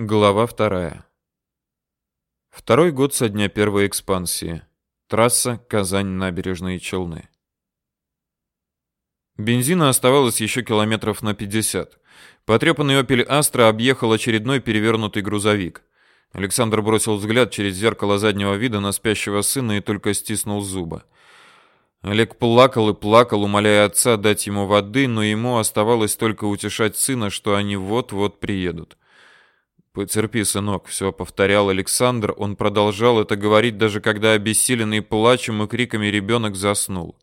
Глава вторая. Второй год со дня первой экспансии. Трасса Казань-Набережные Челны. Бензина оставалось еще километров на 50. Потрепанный «Опель Астра» объехал очередной перевернутый грузовик. Александр бросил взгляд через зеркало заднего вида на спящего сына и только стиснул зубы. Олег плакал и плакал, умоляя отца дать ему воды, но ему оставалось только утешать сына, что они вот-вот приедут. «Потерпи, сынок», — все повторял Александр. Он продолжал это говорить, даже когда обессиленный плачем и криками ребенок заснул.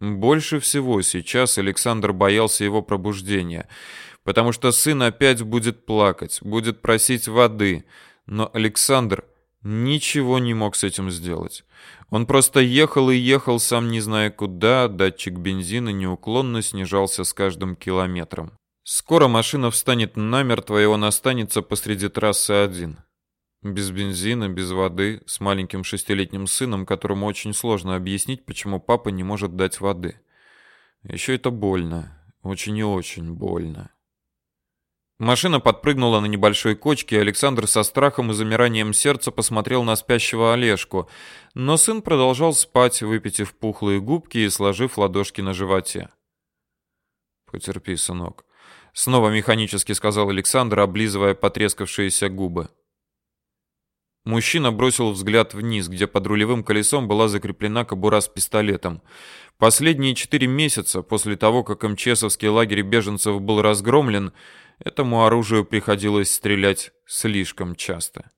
Больше всего сейчас Александр боялся его пробуждения, потому что сын опять будет плакать, будет просить воды, но Александр ничего не мог с этим сделать. Он просто ехал и ехал, сам не зная куда, датчик бензина неуклонно снижался с каждым километром. Скоро машина встанет намертво, и он останется посреди трассы один. Без бензина, без воды, с маленьким шестилетним сыном, которому очень сложно объяснить, почему папа не может дать воды. Еще это больно. Очень и очень больно. Машина подпрыгнула на небольшой кочке, и Александр со страхом и замиранием сердца посмотрел на спящего Олежку. Но сын продолжал спать, выпитив пухлые губки и сложив ладошки на животе. «Потерпи, сынок. Снова механически сказал Александр, облизывая потрескавшиеся губы. Мужчина бросил взгляд вниз, где под рулевым колесом была закреплена кобура с пистолетом. Последние четыре месяца после того, как МЧСовский лагерь беженцев был разгромлен, этому оружию приходилось стрелять слишком часто.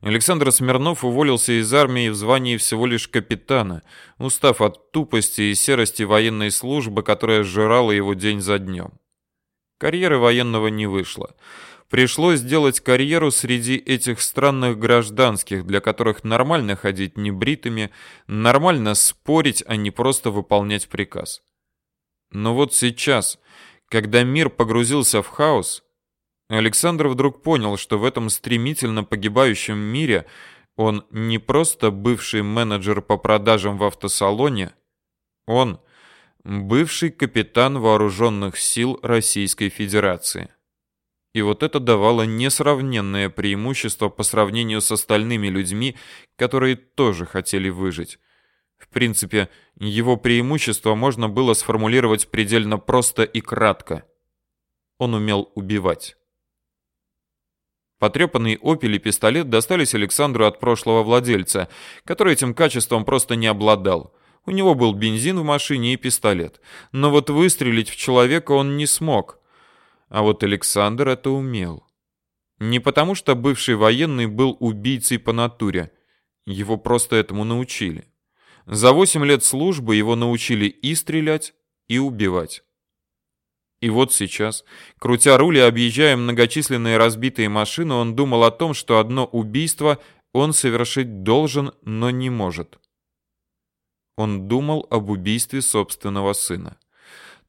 Александр Смирнов уволился из армии в звании всего лишь капитана, устав от тупости и серости военной службы, которая сжирала его день за днем. Карьеры военного не вышло. Пришлось сделать карьеру среди этих странных гражданских, для которых нормально ходить небритыми, нормально спорить, а не просто выполнять приказ. Но вот сейчас, когда мир погрузился в хаос, Александр вдруг понял, что в этом стремительно погибающем мире он не просто бывший менеджер по продажам в автосалоне, он бывший капитан вооруженных сил Российской Федерации. И вот это давало несравненное преимущество по сравнению с остальными людьми, которые тоже хотели выжить. В принципе, его преимущество можно было сформулировать предельно просто и кратко. Он умел убивать. Потрепанный «Опель» и пистолет достались Александру от прошлого владельца, который этим качеством просто не обладал. У него был бензин в машине и пистолет. Но вот выстрелить в человека он не смог. А вот Александр это умел. Не потому, что бывший военный был убийцей по натуре. Его просто этому научили. За 8 лет службы его научили и стрелять, и убивать. И вот сейчас, крутя руль и объезжая многочисленные разбитые машины, он думал о том, что одно убийство он совершить должен, но не может. Он думал об убийстве собственного сына.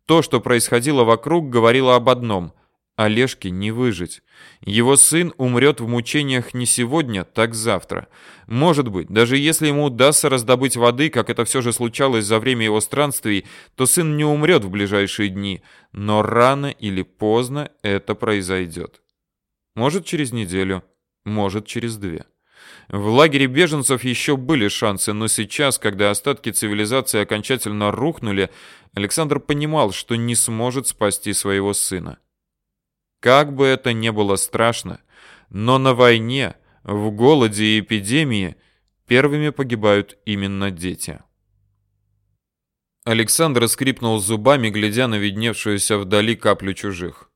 То, что происходило вокруг, говорило об одном – Олежке не выжить. Его сын умрет в мучениях не сегодня, так завтра. Может быть, даже если ему удастся раздобыть воды, как это все же случалось за время его странствий, то сын не умрет в ближайшие дни, но рано или поздно это произойдет. Может, через неделю, может, через две. В лагере беженцев еще были шансы, но сейчас, когда остатки цивилизации окончательно рухнули, Александр понимал, что не сможет спасти своего сына. Как бы это ни было страшно, но на войне, в голоде и эпидемии первыми погибают именно дети. Александр скрипнул зубами, глядя на видневшуюся вдали каплю чужих.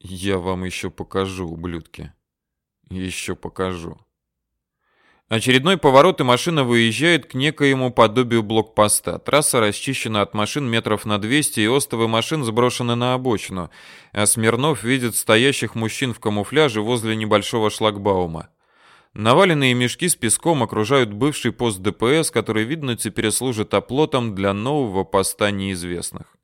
«Я вам еще покажу, ублюдки. Еще покажу». Очередной поворот, и машина выезжает к некоему подобию блокпоста. Трасса расчищена от машин метров на 200, и остовы машин сброшены на обочину. А Смирнов видит стоящих мужчин в камуфляже возле небольшого шлагбаума. Наваленные мешки с песком окружают бывший пост ДПС, который, видно, теперь служит оплотом для нового поста неизвестных.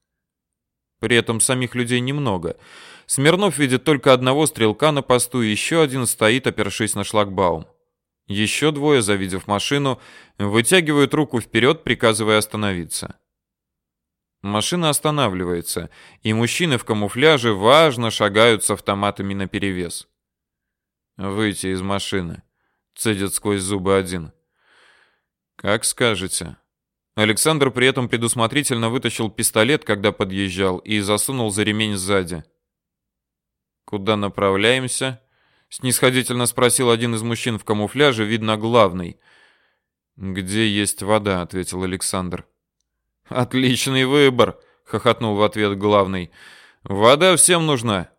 При этом самих людей немного. Смирнов видит только одного стрелка на посту, и еще один стоит, опершись на шлагбаум. Еще двое, завидев машину, вытягивают руку вперед, приказывая остановиться. Машина останавливается, и мужчины в камуфляже важно шагают с автоматами наперевес. Выйти из машины. Цедит сквозь зубы один. Как скажете. Александр при этом предусмотрительно вытащил пистолет, когда подъезжал, и засунул за ремень сзади. Куда направляемся? Снисходительно спросил один из мужчин в камуфляже, видно, главный. Где есть вода, ответил Александр. Отличный выбор, хохотнул в ответ главный. Вода всем нужна.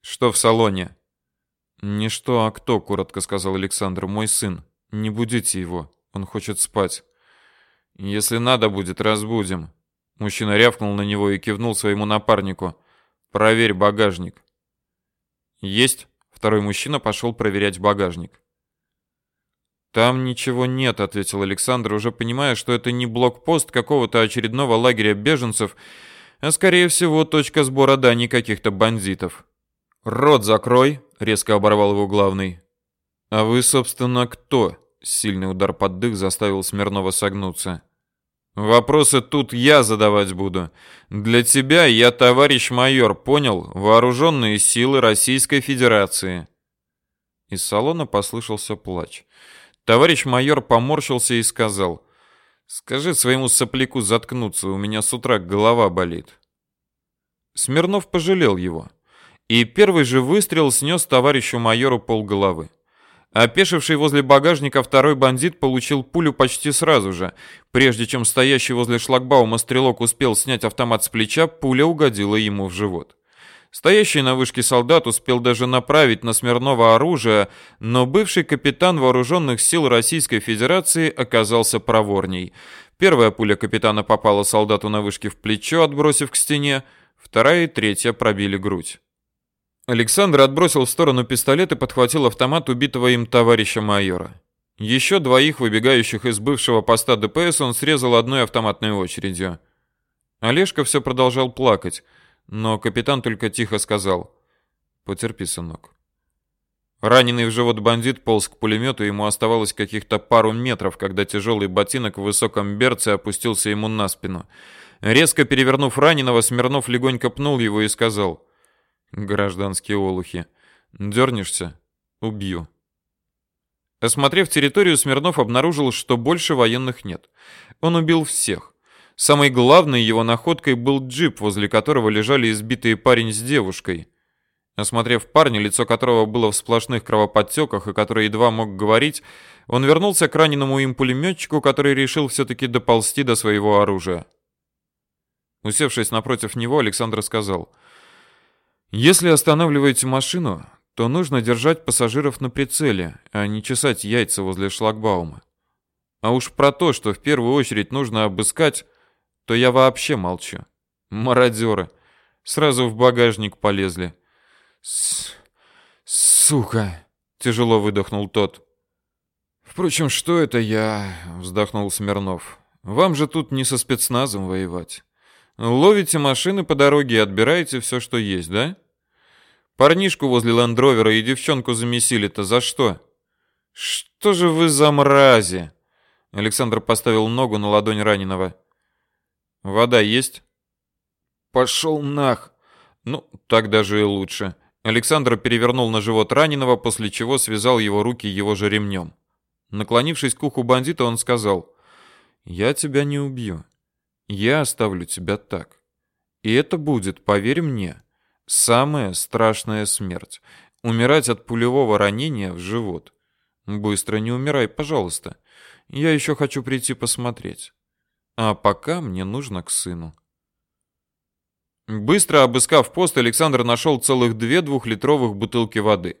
Что в салоне? Не что, а кто, коротко сказал Александр. Мой сын. Не будите его. Он хочет спать. Если надо будет, разбудим. Мужчина рявкнул на него и кивнул своему напарнику. Проверь багажник. Есть. Второй мужчина пошел проверять багажник. Там ничего нет, ответил Александр, уже понимая, что это не блокпост какого-то очередного лагеря беженцев, а скорее всего точка сбора дани каких-то бандитов. Рот закрой, резко оборвал его главный. А вы, собственно, кто? Сильный удар под дых заставил Смирнова согнуться. Вопросы тут я задавать буду. Для тебя я товарищ майор, понял? Вооруженные силы Российской Федерации. Из салона послышался плач. Товарищ майор поморщился и сказал: "Скажи своему сопляку заткнуться, у меня с утра голова болит". Смирнов пожалел его, и первый же выстрел снес товарищу майору полголовы. Опешивший возле багажника второй бандит получил пулю почти сразу же. Прежде чем стоящий возле шлагбаума стрелок успел снять автомат с плеча, пуля угодила ему в живот. Стоящий на вышке солдат успел даже направить на Смирнова оружие, но бывший капитан вооруженных сил Российской Федерации оказался проворней. Первая пуля капитана попала солдату на вышке в плечо, отбросив к стене, вторая и третья пробили грудь. Александр отбросил в сторону пистолет и подхватил автомат убитого им товарища майора. Еще двоих выбегающих из бывшего поста ДПС он срезал одной автоматной очередью. Олежка все продолжал плакать, но капитан только тихо сказал: "Потерпи, сынок". Раненый в живот бандит полз к пулемету, ему оставалось каких-то пару метров, когда тяжелый ботинок в высоком берце опустился ему на спину. Резко перевернув раненого, Смирнов легонько пнул его и сказал: Гражданские олухи. Дернешься — убью. Осмотрев территорию, Смирнов обнаружил, что больше военных нет. Он убил всех. Самой главной его находкой был джип, возле которого лежали избитые парень с девушкой. Осмотрев парня, лицо которого было в сплошных кровоподтеках и который едва мог говорить, он вернулся к раненому им пулеметчику, который решил все-таки доползти до своего оружия. Усевшись напротив него, Александр сказал — если останавливаете машину, то нужно держать пассажиров на прицеле, а не чесать яйца возле шлагбаума. А уж про то, что в первую очередь нужно обыскать, то я вообще молчу. Мародеры. Сразу в багажник полезли. С... Сука, тяжело выдохнул тот. Впрочем, что это я, вздохнул Смирнов. Вам же тут не со спецназом воевать. Ловите машины по дороге и отбираете все, что есть, да? Парнишку возле ландровера и девчонку замесили-то за что? Что же вы за мрази? Александр поставил ногу на ладонь раненого. Вода есть? Пошел нах. Ну, так даже и лучше. Александр перевернул на живот раненого, после чего связал его руки его же ремнем. Наклонившись к уху бандита, он сказал: "Я тебя не убью. Я оставлю тебя так. И это будет, поверь мне, Самая страшная смерть. Умирать от пулевого ранения в живот. Быстро не умирай, пожалуйста. Я еще хочу прийти посмотреть. А пока мне нужно к сыну. Быстро обыскав пост, Александр нашел целых две двухлитровых бутылки воды.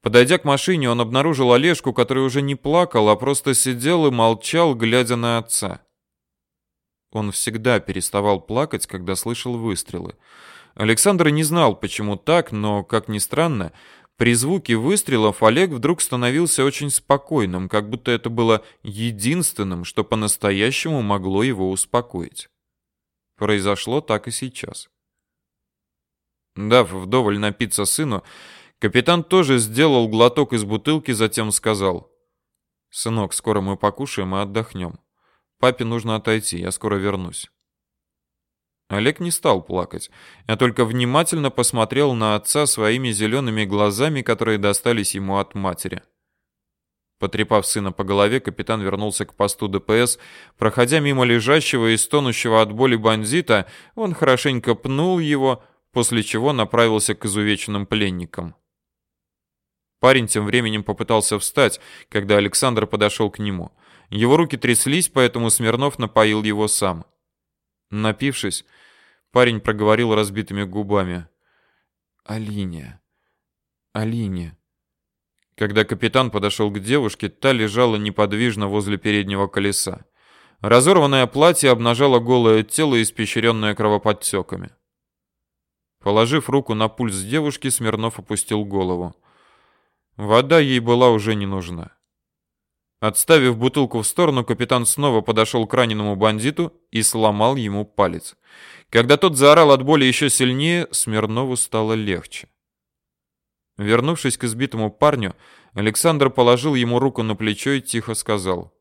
Подойдя к машине, он обнаружил Олежку, который уже не плакал, а просто сидел и молчал, глядя на отца. Он всегда переставал плакать, когда слышал выстрелы. Александр не знал, почему так, но, как ни странно, при звуке выстрелов Олег вдруг становился очень спокойным, как будто это было единственным, что по-настоящему могло его успокоить. Произошло так и сейчас. Дав вдоволь напиться сыну, капитан тоже сделал глоток из бутылки, затем сказал: "Сынок, скоро мы покушаем и отдохнем. Папе нужно отойти, я скоро вернусь". Олег не стал плакать, а только внимательно посмотрел на отца своими зелеными глазами, которые достались ему от матери. Потрепав сына по голове, капитан вернулся к посту ДПС. Проходя мимо лежащего и стонущего от боли бандита, он хорошенько пнул его, после чего направился к изувеченным пленникам. Парень тем временем попытался встать, когда Александр подошел к нему. Его руки тряслись, поэтому Смирнов напоил его сам. Напившись, парень проговорил разбитыми губами. «Алине, Алине». Когда капитан подошел к девушке, та лежала неподвижно возле переднего колеса. Разорванное платье обнажало голое тело, испещренное кровоподтеками. Положив руку на пульс девушки, Смирнов опустил голову. Вода ей была уже не нужна. Отставив бутылку в сторону, капитан снова подошел к раненому бандиту и сломал ему палец. Когда тот заорал от боли еще сильнее, Смирнову стало легче. Вернувшись к избитому парню, Александр положил ему руку на плечо и тихо сказал: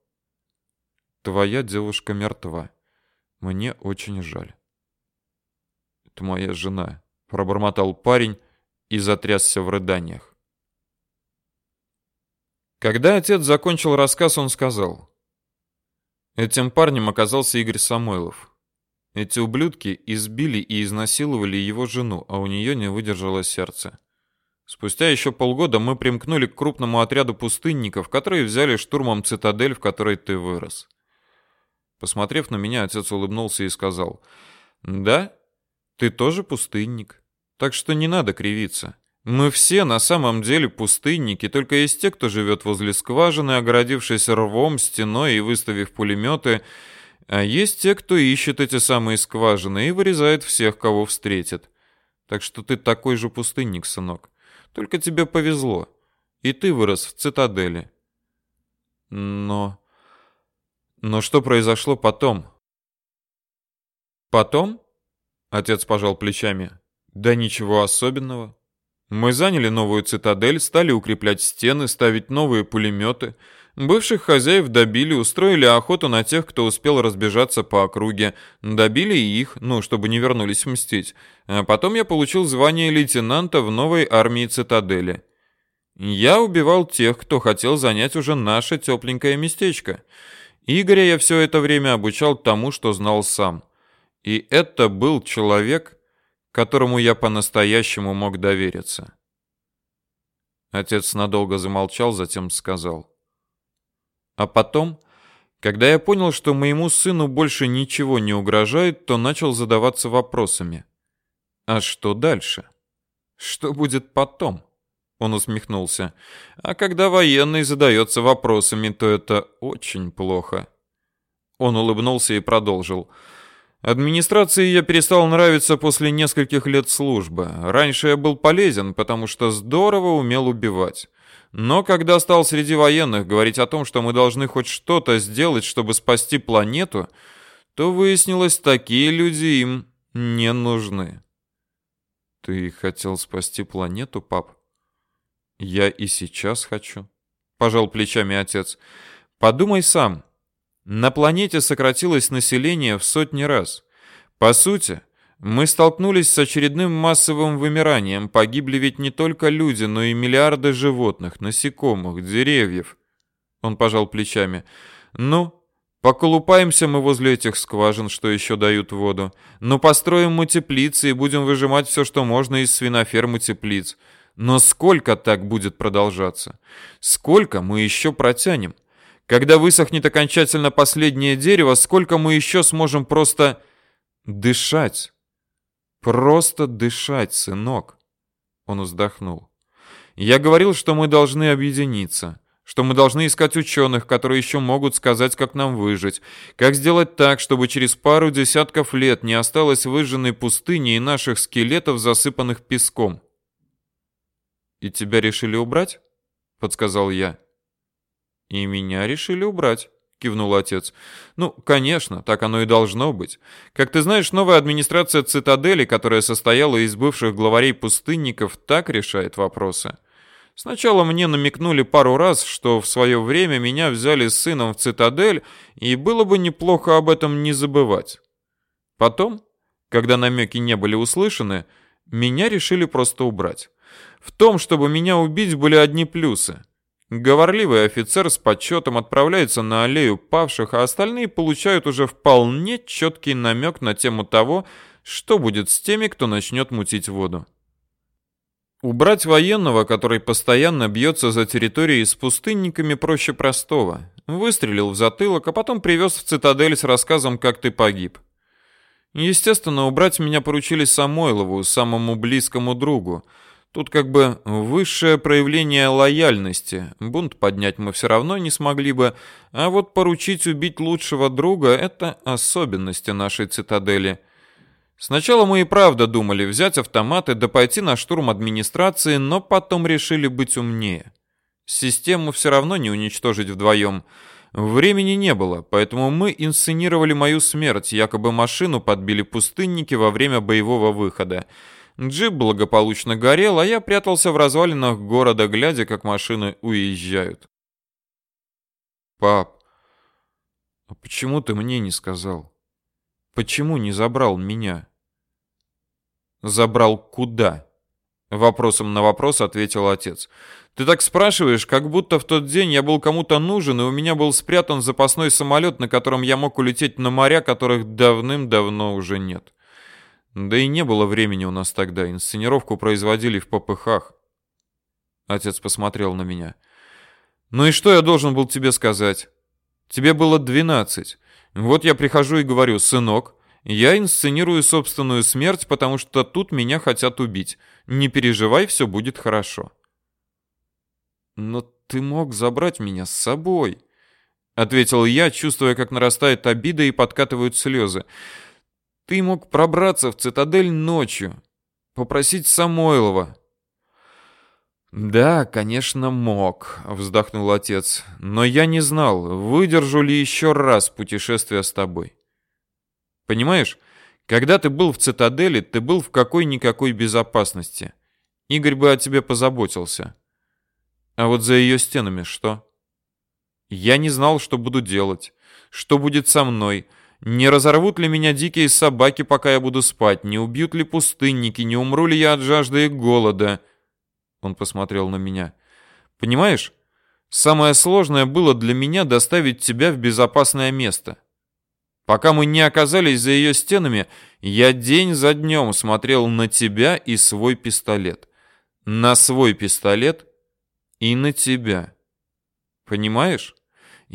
"Твоя девушка мертва. Мне очень жаль". "Это моя жена", пробормотал парень и затрясся в рыданиях. Когда отец закончил рассказ, он сказал: "Этим парнем оказался Игорь Самойлов. Эти ублюдки избили и изнасиловали его жену, а у нее не выдержало сердце. Спустя еще полгода мы примкнули к крупному отряду пустынников, которые взяли штурмом цитадель, в которой ты вырос. Посмотрев на меня, отец улыбнулся и сказал: "Да, ты тоже пустынник. Так что не надо кривиться. Мы все на самом деле пустынники, только есть те, кто живет возле скважины, огородившись рвом, стеной и выставив пулеметы, а есть те, кто ищет эти самые скважины и вырезает всех, кого встретит. Так что ты такой же пустынник, сынок. Только тебе повезло. И ты вырос в цитадели. Но... Но что произошло потом? Потом? Отец пожал плечами. Да ничего особенного. Мы заняли новую цитадель, стали укреплять стены, ставить новые пулеметы. Бывших хозяев добили, устроили охоту на тех, кто успел разбежаться по округе. Добили и их, ну, чтобы не вернулись мстить. А потом я получил звание лейтенанта в новой армии цитадели. Я убивал тех, кто хотел занять уже наше тепленькое местечко. Игоря я все это время обучал тому, что знал сам. И это был человек, которому я по-настоящему мог довериться. Отец надолго замолчал, затем сказал: а потом, когда я понял, что моему сыну больше ничего не угрожает, то начал задаваться вопросами. А что дальше? Что будет потом? Он усмехнулся. А когда военный задается вопросами, то это очень плохо. Он улыбнулся и продолжил. Администрации я перестал нравиться после нескольких лет службы. Раньше я был полезен, потому что здорово умел убивать. Но когда стал среди военных говорить о том, что мы должны хоть что-то сделать, чтобы спасти планету, то выяснилось, такие люди им не нужны. Ты хотел спасти планету, пап? Я и сейчас хочу, пожал плечами отец. Подумай сам. На планете сократилось население в сотни раз. По сути, мы столкнулись с очередным массовым вымиранием. Погибли ведь не только люди, но и миллиарды животных, насекомых, деревьев. Он пожал плечами. Ну, поколупаемся мы возле этих скважин, что еще дают воду. Ну, построим мы теплицы и будем выжимать все, что можно из свиноферм и теплиц. Но сколько так будет продолжаться? Сколько мы еще протянем? Когда высохнет окончательно последнее дерево, сколько мы еще сможем просто дышать? Просто дышать, сынок. Он вздохнул. Я говорил, что мы должны объединиться, что мы должны искать ученых, которые еще могут сказать, как нам выжить, как сделать так, чтобы через пару десятков лет не осталось выжженной пустыни и наших скелетов, засыпанных песком. И тебя решили убрать? подсказал я. И меня решили убрать кивнул отец. Ну, конечно, так оно и должно быть. Как ты знаешь, новая администрация цитадели, которая состояла из бывших главарей пустынников, так решает вопросы. Сначала мне намекнули пару раз, что в свое время меня взяли с сыном в цитадель, и было бы неплохо об этом не забывать. Потом, Когда намеки не были услышаны, меня решили просто убрать. В том, чтобы меня убить, были одни плюсы. Говорливый офицер с подсчетом отправляется на аллею павших, а остальные получают уже вполне четкий намек на тему того, что будет с теми, кто начнет мутить воду. Убрать военного, который постоянно бьется за территорией с пустынниками, проще простого. Выстрелил в затылок, а потом привез в цитадель с рассказом, как ты погиб. Естественно, убрать меня поручили Самойлову, самому близкому другу. Тут как бы высшее проявление лояльности. Бунт поднять мы все равно не смогли бы, а вот поручить убить лучшего друга — это особенности нашей цитадели. Сначала мы и правда думали взять автоматы да пойти на штурм администрации, но потом решили быть умнее. Систему все равно не уничтожить вдвоем — Времени не было, поэтому мы инсценировали мою смерть, якобы машину подбили пустынники во время боевого выхода. Джип благополучно горел, а я прятался в развалинах города, глядя, как машины уезжают. «Пап, а почему ты мне не сказал? Почему не забрал меня?» «Забрал куда?» Вопросом на вопрос ответил отец. Ты так спрашиваешь, как будто в тот день я был кому-то нужен, и у меня был спрятан запасной самолет, на котором я мог улететь на моря, которых давным-давно уже нет. Да и не было времени у нас тогда, инсценировку производили в попыхах. Отец посмотрел на меня. Ну и что я должен был тебе сказать? Тебе было двенадцать. Вот я прихожу и говорю, сынок, я инсценирую собственную смерть, потому что тут меня хотят убить. Не переживай, все будет хорошо. «Но ты мог забрать меня с собой», — ответил я, чувствуя, как нарастает обида и подкатывают слезы. «Ты мог пробраться в цитадель ночью, попросить Самойлова». «Да, конечно, мог», — вздохнул отец. «Но я не знал, выдержу ли еще раз путешествие с тобой. Понимаешь, когда ты был в цитадели, ты был в какой-никакой безопасности. Игорь бы о тебе позаботился. А вот за ее стенами что? Я не знал, что буду делать, что будет со мной. Не разорвут ли меня дикие собаки, пока я буду спать? Не убьют ли пустынники? Не умру ли я от жажды и голода? Он посмотрел на меня. Понимаешь, самое сложное было для меня доставить тебя в безопасное место. Пока мы не оказались за ее стенами, я день за днем смотрел на тебя и свой пистолет. На свой пистолет и на тебя. Понимаешь?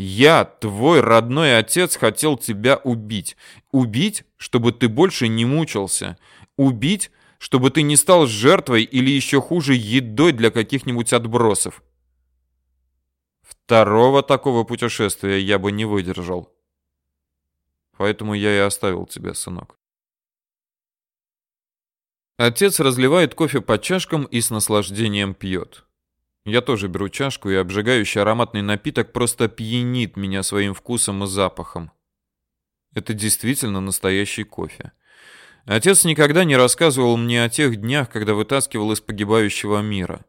Я, твой родной отец, хотел тебя убить. Убить, чтобы ты больше не мучился. Убить, чтобы ты не стал жертвой или еще хуже едой для каких-нибудь отбросов. Второго такого путешествия я бы не выдержал. Поэтому я и оставил тебя, сынок. Отец разливает кофе по чашкам и с наслаждением пьет. Я тоже беру чашку, и обжигающий ароматный напиток просто пьянит меня своим вкусом и запахом. Это действительно настоящий кофе. Отец никогда не рассказывал мне о тех днях, когда вытаскивал из погибающего мира.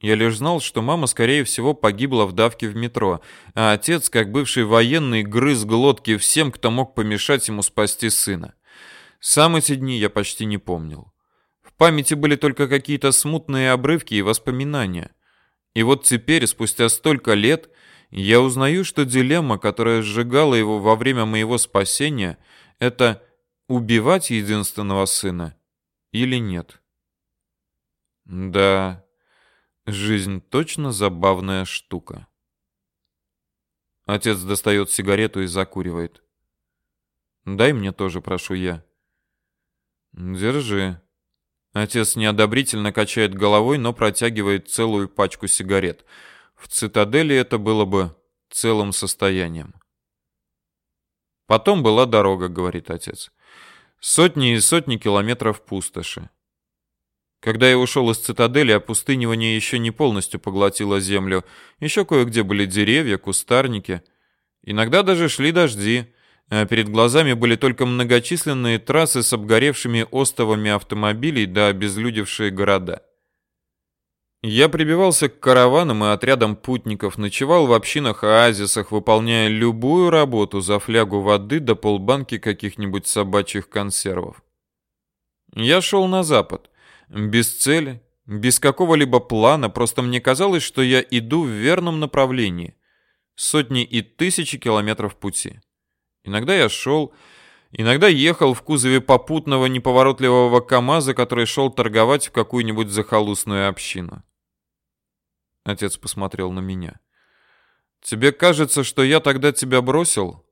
Я лишь знал, что мама, скорее всего, погибла в давке в метро, а отец, как бывший военный, грыз глотки всем, кто мог помешать ему спасти сына. Сам эти дни я почти не помнил. В памяти были только какие-то смутные обрывки и воспоминания. И вот теперь, спустя столько лет, я узнаю, что дилемма, которая сжигала его во время моего спасения, это убивать единственного сына или нет. Да, жизнь точно забавная штука. Отец достает сигарету и закуривает. Дай мне тоже, прошу я. Держи. Отец неодобрительно качает головой, но протягивает целую пачку сигарет. В цитадели это было бы целым состоянием. Потом была дорога, говорит отец. Сотни и сотни километров пустоши. Когда я ушел из цитадели, опустынивание еще не полностью поглотило землю. Еще кое-где были деревья, кустарники. Иногда даже шли дожди а перед глазами были только многочисленные трассы с обгоревшими остовами автомобилей да обезлюдевшие города. Я прибивался к караванам и отрядам путников, ночевал в общинах и оазисах, выполняя любую работу за флягу воды до полбанки каких-нибудь собачьих консервов. Я шел на запад, без цели, без какого-либо плана, просто мне казалось, что я иду в верном направлении. Сотни и тысячи километров пути. Иногда я шел, иногда ехал в кузове попутного неповоротливого КАМАЗа, который шел торговать в какую-нибудь захолустную общину. Отец посмотрел на меня. Тебе кажется, что я тогда тебя бросил?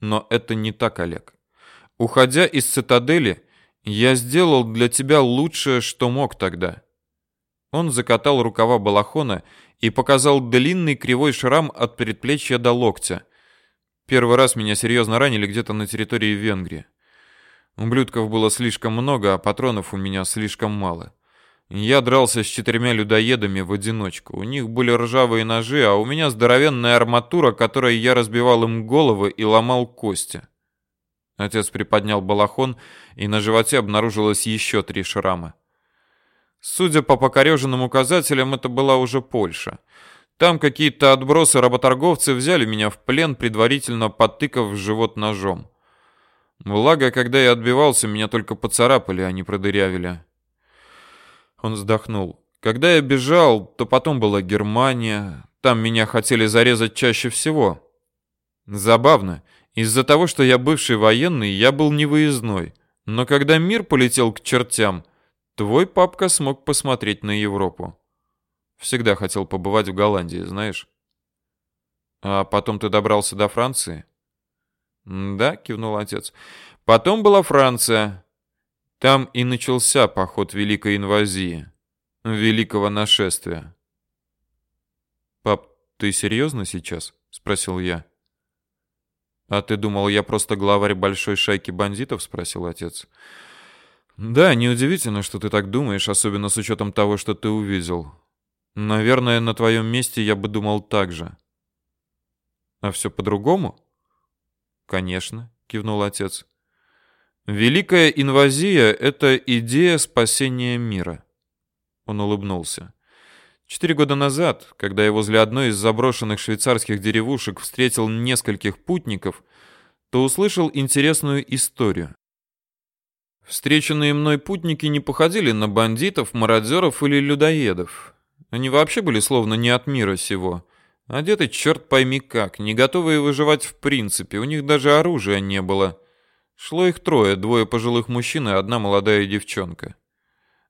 Но это не так, Олег. Уходя из цитадели, я сделал для тебя лучшее, что мог тогда. Он закатал рукава балахона и показал длинный кривой шрам от предплечья до локтя. Первый раз меня серьезно ранили где-то на территории Венгрии. Ублюдков было слишком много, а патронов у меня слишком мало. Я дрался с четырьмя людоедами в одиночку. У них были ржавые ножи, а у меня здоровенная арматура, которой я разбивал им головы и ломал кости. Отец приподнял балахон, и на животе обнаружилось еще три шрама. Судя по покореженным указателям, это была уже Польша. Там какие-то отбросы-работорговцы взяли меня в плен, предварительно подтыкав в живот ножом. Благо, когда я отбивался, меня только поцарапали, а не продырявили. Он вздохнул. Когда я бежал, то потом была Германия. Там меня хотели зарезать чаще всего. Забавно. Из-за того, что я бывший военный, я был невыездной. Но когда мир полетел к чертям, твой папка смог посмотреть на Европу. Всегда хотел побывать в Голландии, знаешь? А потом ты добрался до Франции? Да, кивнул отец. Потом была Франция. Там и начался поход Великой инвазии, великого нашествия. Пап, ты серьезно сейчас? спросил я. «А ты думал, я просто главарь большой шайки бандитов?» — спросил отец. «Да, неудивительно, что ты так думаешь, особенно с учетом того, что ты увидел. Наверное, на твоем месте я бы думал так же». «А все по-другому?» «Конечно», — кивнул отец. «Великая инвазия — это идея спасения мира». Он улыбнулся. Четыре года назад, когда я возле одной из заброшенных швейцарских деревушек встретил нескольких путников, то услышал интересную историю. Встреченные мной путники не походили на бандитов, мародеров или людоедов. Они вообще были словно не от мира сего. Одеты черт пойми как, не готовые выживать в принципе, у них даже оружия не было. Шло их трое, двое пожилых мужчин и одна молодая девчонка.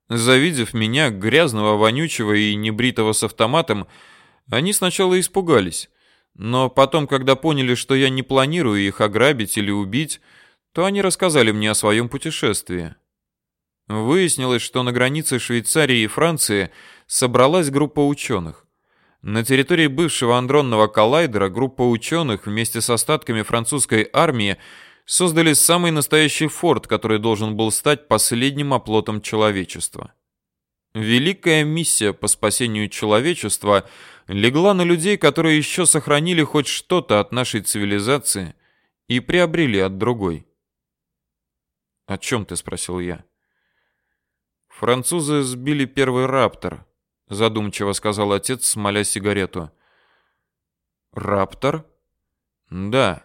Завидев меня, грязного, вонючего и небритого с автоматом, они сначала испугались, но потом, когда поняли, что я не планирую их ограбить или убить, то они рассказали мне о своем путешествии. Выяснилось, что на границе Швейцарии и Франции собралась группа ученых. На территории бывшего андронного коллайдера группа ученых вместе с остатками французской армии создали самый настоящий форт, который должен был стать последним оплотом человечества. Великая миссия по спасению человечества легла на людей, которые еще сохранили хоть что-то от нашей цивилизации и приобрели от другой. «О чем ты?» — спросил я. «Французы сбили первый раптор», — задумчиво сказал отец, смоля сигарету. «Раптор?» «Да.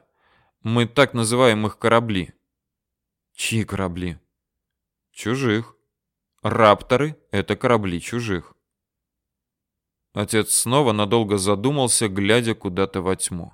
Мы так называем их корабли. Чьи корабли? Чужих. Рапторы — это корабли чужих. Отец снова надолго задумался, глядя куда-то во тьму.